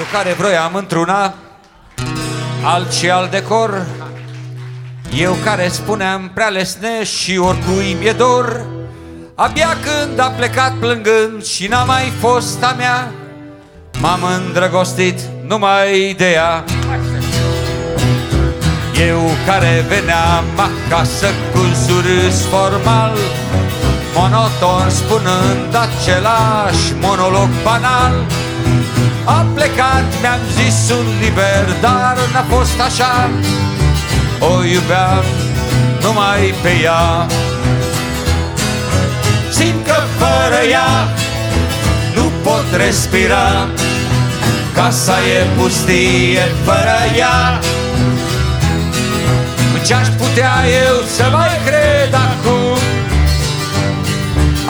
Eu care vroiam într-una alt și alt decor. Eu care spuneam prea lesne și oricui mi-e dor Abia când a plecat plângând și n-a mai fost a mea M-am îndrăgostit numai de ea. Eu care veneam acasă cu surâs formal Monoton spunând același monolog banal A plecat, mi-am zis un liber, dar n-a fost așa. O iubeam numai pe ea. Simt că fără ea nu pot respira. Casa e pustie fără ea. Ce-aș putea eu să mai cred acum?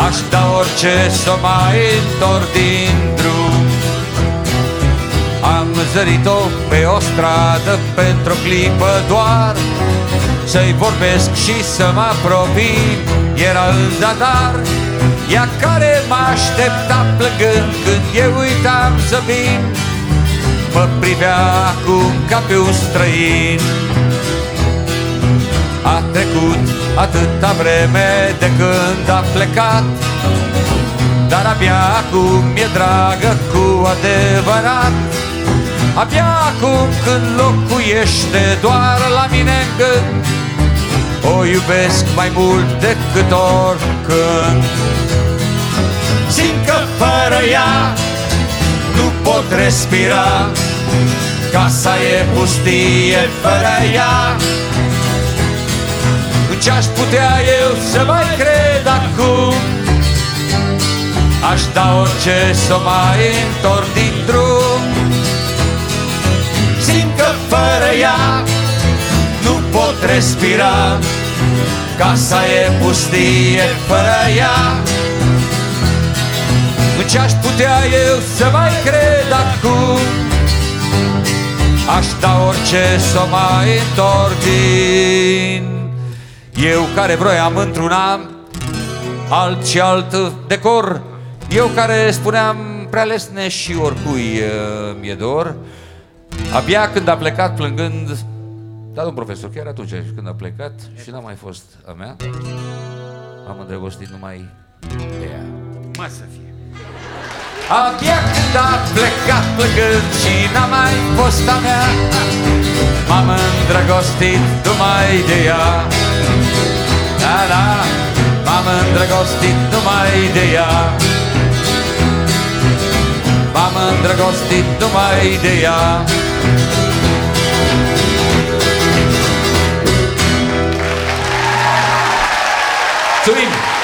Aș da orice să mai întorc din drum. Am zărit-o pe o stradă pentru o clipă doar. Să-i vorbesc și să mă apropii Era în zadar Ea care mă aștepta plângând Când eu uitam să vin Mă privea acum ca pe un străin. A trecut atâta vreme de când a plecat Dar abia acum e dragă cu adevărat Abia acum când locuiește doar la mine în gând O iubesc mai mult decât oricând. Simt că fără ea nu pot respira Casa e pustie fără ea. Ce-aș putea eu să mai cred acum? Aș da orice să mai întorc din drum fără ea nu pot respira. Casa e pustie fără ea. Ce-aș putea eu să mai cred acum? Aș da orice să mai întorc din eu care vroiam într-una alt și alt decor. Eu care spuneam prea lesne și oricui uh, mi-e dor Abia când a plecat plângând Da, domn profesor, chiar atunci când a plecat și n-a mai fost a mea Am îndrăgostit numai de ea. Mă să fie. Abia când a plecat plângând și n-a mai fost a mea M-am îndrăgostit numai de ea. Da, da, m-am îndrăgostit numai de ea. M-am îndrăgostit numai de ea zu ihm.